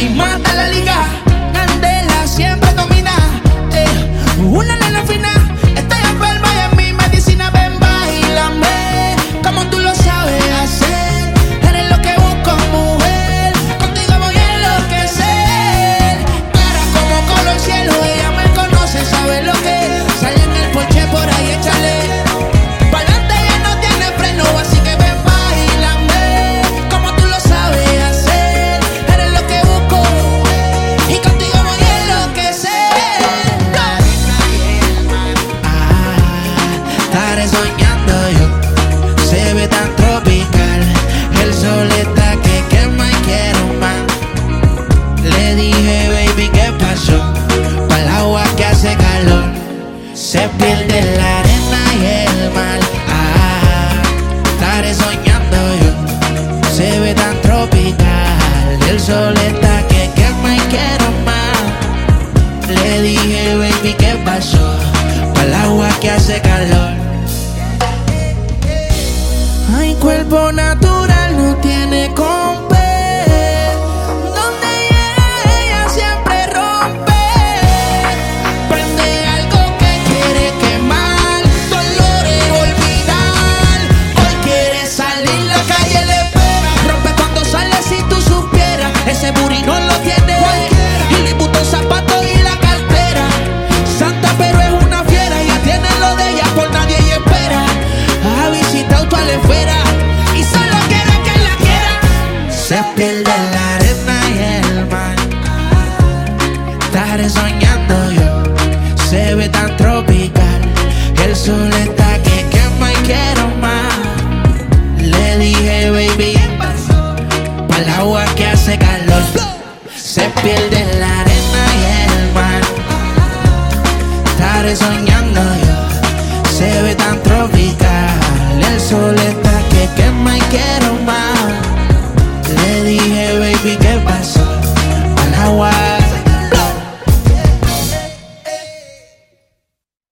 y mata la liga. Candela siempre. la arena y el mar. Ah, estaré soñando yo, se ve tan tropical. El sol está que quema y quiero más. Le dije, baby, ¿qué pasó? Para el agua que hace calor. Hay cuerpo natural. tiene no lo tiene. Y le puto zapatos y la cartera. Santa pero es una fiera, ella tiene lo de ella, por nadie y espera. Ha visitado toda la esfera y solo quiere que la quiera. Se pierde la arena y el mar. Estaré soñando yo, se ve tan tropical. El sol está que quema y quiero más. Le dije, baby, para el agua que hace calor se pierde la arena y el mar. Estaré soñando yo, se ve tan tropical. El sol está que quema y quiero más.